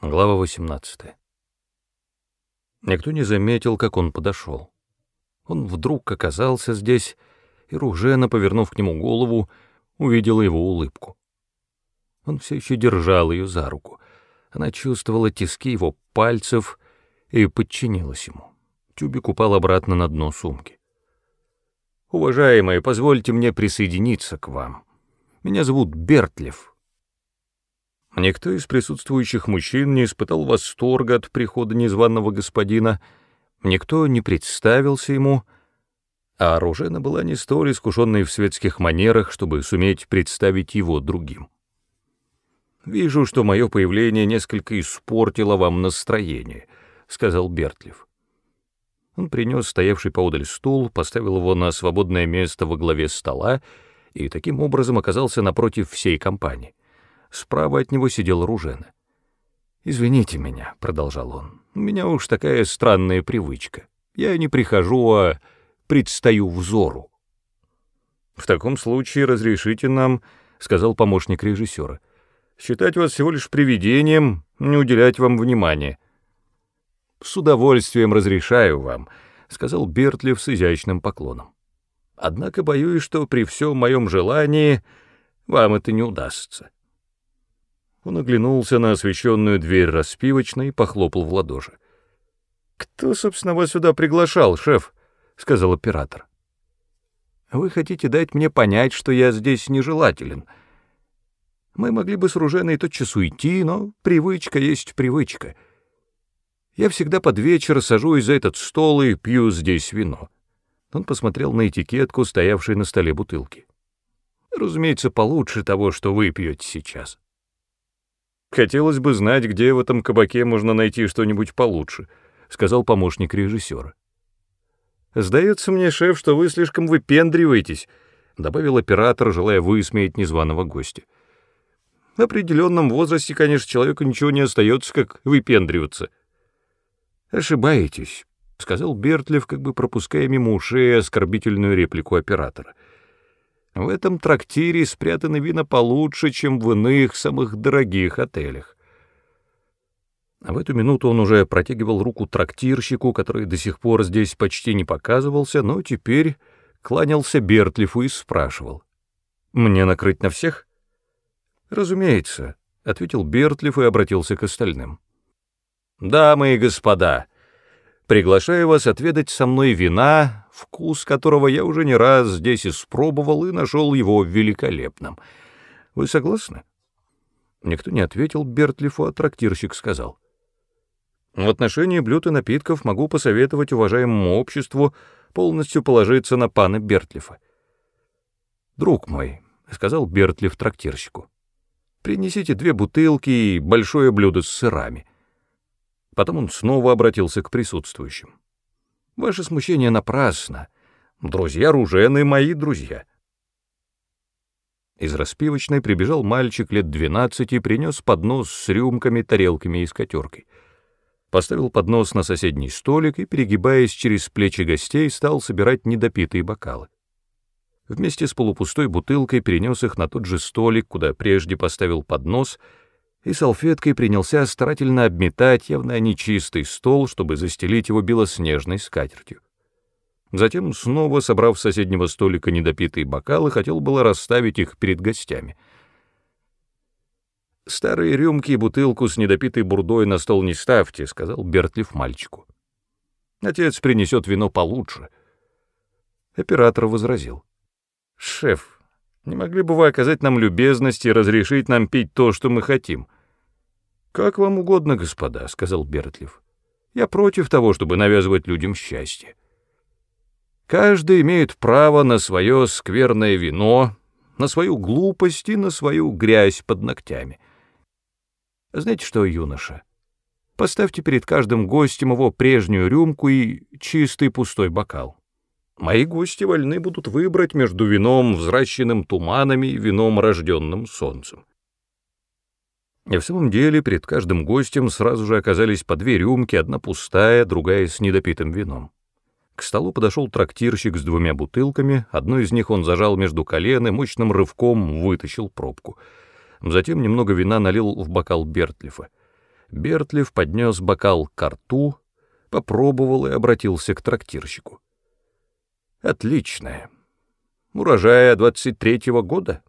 Глава 18. Никто не заметил, как он подошел. Он вдруг оказался здесь, и Ружена, повернув к нему голову, увидела его улыбку. Он все еще держал ее за руку. Она чувствовала тиски его пальцев и подчинилась ему. Тюбик упал обратно на дно сумки. «Уважаемые, позвольте мне присоединиться к вам. Меня зовут Бертлев, Никто из присутствующих мужчин не испытал восторга от прихода незваного господина, никто не представился ему, а Оружена была не столь искушенной в светских манерах, чтобы суметь представить его другим. «Вижу, что мое появление несколько испортило вам настроение», — сказал Бертлев. Он принес стоявший поодаль стул, поставил его на свободное место во главе стола и таким образом оказался напротив всей компании. Справа от него сидел Ружена. «Извините меня», — продолжал он, — «у меня уж такая странная привычка. Я не прихожу, а предстаю взору». «В таком случае разрешите нам», — сказал помощник режиссера, — «считать вас всего лишь привидением, не уделять вам внимания». «С удовольствием разрешаю вам», — сказал Бертлев с изящным поклоном. «Однако боюсь, что при всем моем желании вам это не удастся». Он оглянулся на освещенную дверь распивочной и похлопал в ладоши. «Кто, собственно, вас сюда приглашал, шеф?» — сказал оператор. «Вы хотите дать мне понять, что я здесь нежелателен. Мы могли бы с Руженой тотчас уйти, но привычка есть привычка. Я всегда под вечер сажусь за этот стол и пью здесь вино». Он посмотрел на этикетку, стоявшей на столе бутылки. «Разумеется, получше того, что вы пьете сейчас». «Хотелось бы знать, где в этом кабаке можно найти что-нибудь получше», — сказал помощник режиссера. «Сдается мне, шеф, что вы слишком выпендриваетесь», — добавил оператор, желая высмеять незваного гостя. «В определенном возрасте, конечно, человеку ничего не остается, как выпендриваться». «Ошибаетесь», — сказал Бертлев, как бы пропуская мимо ушей оскорбительную реплику оператора. — в этом трактире спрятаны вина получше, чем в иных самых дорогих отелях. А в эту минуту он уже протягивал руку трактирщику, который до сих пор здесь почти не показывался, но теперь кланялся Бертлифу и спрашивал. «Мне накрыть на всех?» «Разумеется», — ответил Бертлиф и обратился к остальным. «Дамы и господа», Приглашаю вас отведать со мной вина, вкус которого я уже не раз здесь испробовал и нашел его великолепным. Вы согласны? Никто не ответил Бертлифу, а трактирщик сказал. В отношении блюд и напитков могу посоветовать уважаемому обществу полностью положиться на пана Бертлифа. «Друг мой», — сказал Бертлиф трактирщику, — «принесите две бутылки и большое блюдо с сырами». Потом он снова обратился к присутствующим. «Ваше смущение напрасно. Друзья Ружены — мои друзья». Из распивочной прибежал мальчик лет двенадцати принес поднос с рюмками, тарелками и скатеркой. Поставил поднос на соседний столик и, перегибаясь через плечи гостей, стал собирать недопитые бокалы. Вместе с полупустой бутылкой перенес их на тот же столик, куда прежде поставил поднос — и салфеткой принялся старательно обметать явно нечистый стол, чтобы застелить его белоснежной скатертью. Затем, снова собрав с соседнего столика недопитые бокалы, хотел было расставить их перед гостями. «Старые рюмки и бутылку с недопитой бурдой на стол не ставьте», — сказал Бертлиф мальчику. «Отец принесет вино получше». Оператор возразил. «Шеф, не могли бы вы оказать нам любезность и разрешить нам пить то, что мы хотим?» «Как вам угодно, господа», — сказал Бертлев. «Я против того, чтобы навязывать людям счастье. Каждый имеет право на свое скверное вино, на свою глупость и на свою грязь под ногтями. Знаете что, юноша, поставьте перед каждым гостем его прежнюю рюмку и чистый пустой бокал. Мои гости вольны будут выбрать между вином, взращенным туманами, и вином, рожденным солнцем. И в самом деле перед каждым гостем сразу же оказались по две рюмки, одна пустая, другая с недопитым вином. К столу подошел трактирщик с двумя бутылками, одну из них он зажал между колен и мощным рывком вытащил пробку. Затем немного вина налил в бокал Бертлифа. Бертлиф поднес бокал к рту, попробовал и обратился к трактирщику. «Отличное. Урожая двадцать третьего года?»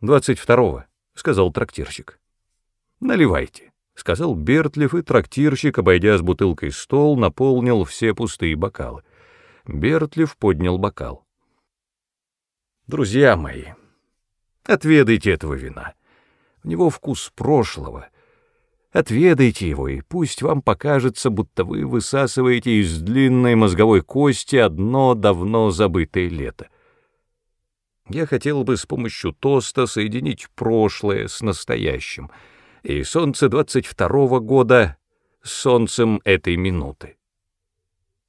«Двадцать второго», — сказал трактирщик. «Наливайте», — сказал Бертлиф, и трактирщик, обойдя с бутылкой стол, наполнил все пустые бокалы. Бертлиф поднял бокал. «Друзья мои, отведайте этого вина. В него вкус прошлого. Отведайте его, и пусть вам покажется, будто вы высасываете из длинной мозговой кости одно давно забытое лето. Я хотел бы с помощью тоста соединить прошлое с настоящим, и солнце двадцать второго года с солнцем этой минуты.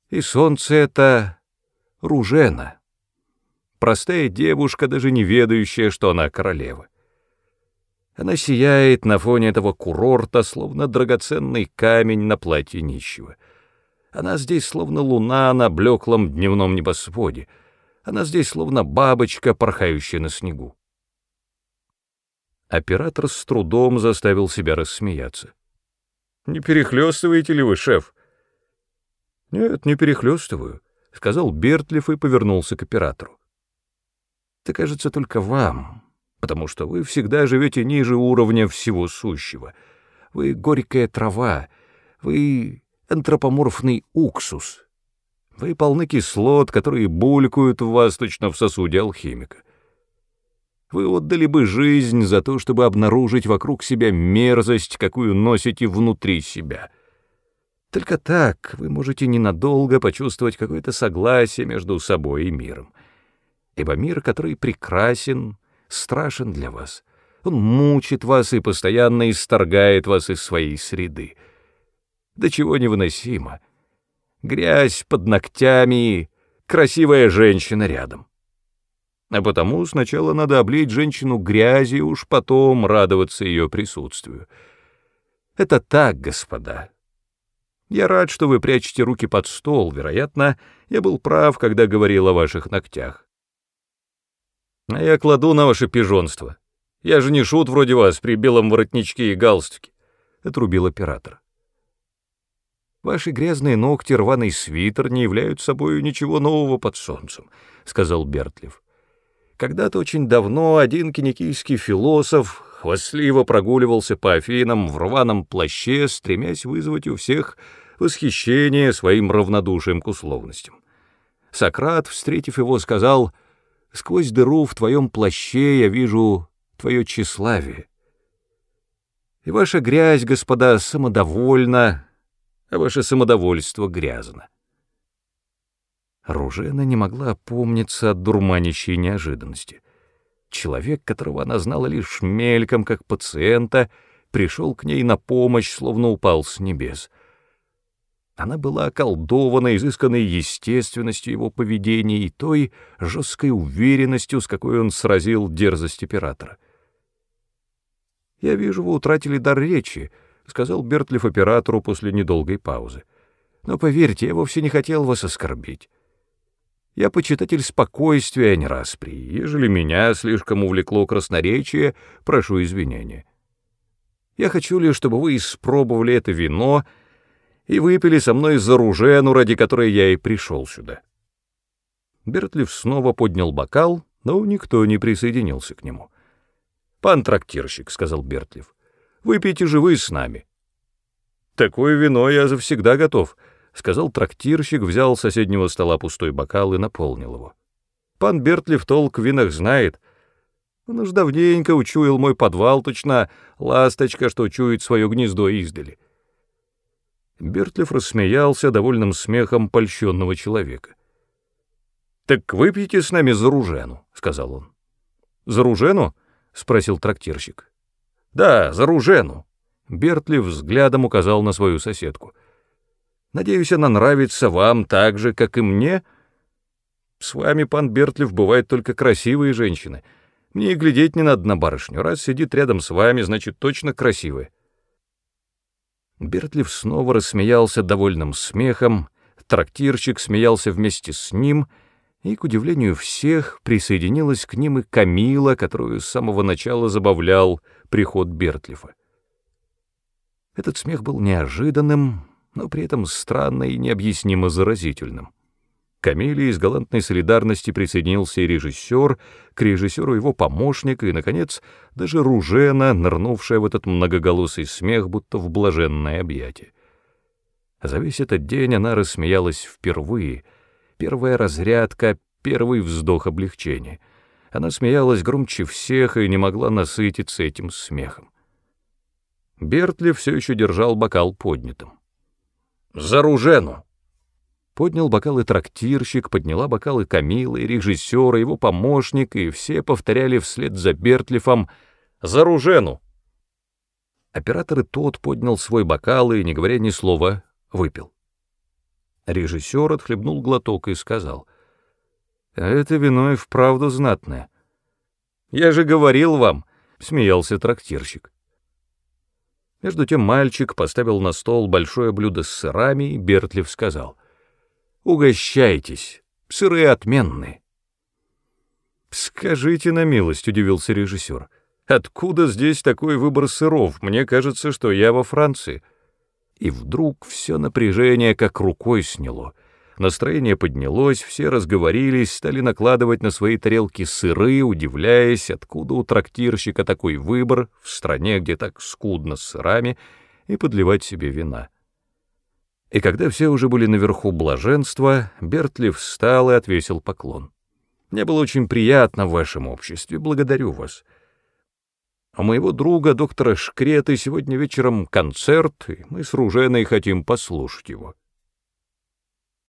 И солнце это Ружена, простая девушка, даже не ведающая, что она королева. Она сияет на фоне этого курорта, словно драгоценный камень на платье нищего. Она здесь словно луна на блеклом дневном небосводе — она здесь словно бабочка, порхающая на снегу. Оператор с трудом заставил себя рассмеяться. «Не перехлёстываете ли вы, шеф?» «Нет, не перехлёстываю», — сказал Бертлиф и повернулся к оператору. «Это кажется только вам, потому что вы всегда живете ниже уровня всего сущего. Вы горькая трава, вы антропоморфный уксус, вы полны кислот, которые булькают в вас точно в сосуде алхимика. Вы отдали бы жизнь за то, чтобы обнаружить вокруг себя мерзость, какую носите внутри себя. Только так вы можете ненадолго почувствовать какое-то согласие между собой и миром. Ибо мир, который прекрасен, страшен для вас. Он мучит вас и постоянно исторгает вас из своей среды. До чего невыносимо — грязь под ногтями, красивая женщина рядом. А потому сначала надо облить женщину грязью, уж потом радоваться ее присутствию. Это так, господа. Я рад, что вы прячете руки под стол. Вероятно, я был прав, когда говорил о ваших ногтях. А я кладу на ваше пижонство. Я же не шут вроде вас при белом воротничке и галстуке, — отрубил оператор. Ваши грязные ногти, рваный свитер не являются собой ничего нового под солнцем, — сказал Бертлев. Когда-то очень давно один киникийский философ хвастливо прогуливался по Афинам в рваном плаще, стремясь вызвать у всех восхищение своим равнодушием к условностям. Сократ, встретив его, сказал, «Сквозь дыру в твоем плаще я вижу твое тщеславие». И ваша грязь, господа, самодовольна, а ваше самодовольство грязно. Ружена не могла опомниться от дурманящей неожиданности. Человек, которого она знала лишь мельком, как пациента, пришел к ней на помощь, словно упал с небес. Она была околдована изысканной естественностью его поведения и той жесткой уверенностью, с какой он сразил дерзость оператора. «Я вижу, вы утратили дар речи», — сказал Бертлиф оператору после недолгой паузы. «Но поверьте, я вовсе не хотел вас оскорбить. Я почитатель спокойствия, а не распри. Ежели меня слишком увлекло красноречие, прошу извинения. Я хочу лишь, чтобы вы испробовали это вино и выпили со мной за ружену, ради которой я и пришел сюда». Бертлиф снова поднял бокал, но никто не присоединился к нему. «Пан трактирщик», — сказал Бертлиф, Выпейте же вы с нами». «Такое вино я завсегда готов», — сказал трактирщик, взял с соседнего стола пустой бокал и наполнил его. «Пан Бертли в толк в винах знает. Он уж давненько учуял мой подвал, точно ласточка, что чует свое гнездо издали». Бертлиф рассмеялся довольным смехом польщенного человека. «Так выпейте с нами за ружену», — сказал он. «За ружену?» — спросил трактирщик. «Да, за Ружену!» Бертли взглядом указал на свою соседку. «Надеюсь, она нравится вам так же, как и мне?» «С вами, пан Бертлев, бывают только красивые женщины. Мне и глядеть не надо на барышню. Раз сидит рядом с вами, значит, точно красивая». Бертлев снова рассмеялся довольным смехом, трактирщик смеялся вместе с ним — и, к удивлению всех, присоединилась к ним и Камила, которую с самого начала забавлял приход Бертлифа. Этот смех был неожиданным, но при этом странно и необъяснимо заразительным. К Камиле из галантной солидарности присоединился и режиссер, к режиссеру его помощник, и, наконец, даже Ружена, нырнувшая в этот многоголосый смех, будто в блаженное объятие. За весь этот день она рассмеялась впервые. Первая разрядка, первый вздох облегчения. Она смеялась громче всех и не могла насытиться этим смехом. Бертли все еще держал бокал поднятым. «За Ружену!» Поднял бокалы трактирщик, подняла бокалы Камила и режиссера, его помощник, и все повторяли вслед за Бертлифом «За Ружену!». Оператор и тот поднял свой бокал и, не говоря ни слова, выпил. Режиссер отхлебнул глоток и сказал, «А это вино и вправду знатное». «Я же говорил вам», — смеялся трактирщик. Между тем мальчик поставил на стол большое блюдо с сырами, и Бертлиф сказал — Угощайтесь, сыры отменные. Скажите на милость, удивился режиссер. Откуда здесь такой выбор сыров? Мне кажется, что я во Франции. И вдруг все напряжение как рукой сняло. Настроение поднялось, все разговорились, стали накладывать на свои тарелки сыры, удивляясь, откуда у трактирщика такой выбор в стране, где так скудно с сырами, и подливать себе вина. И когда все уже были наверху блаженства, Бертли встал и отвесил поклон. «Мне было очень приятно в вашем обществе, благодарю вас. У моего друга, доктора Шкреты, сегодня вечером концерт, и мы с Руженой хотим послушать его».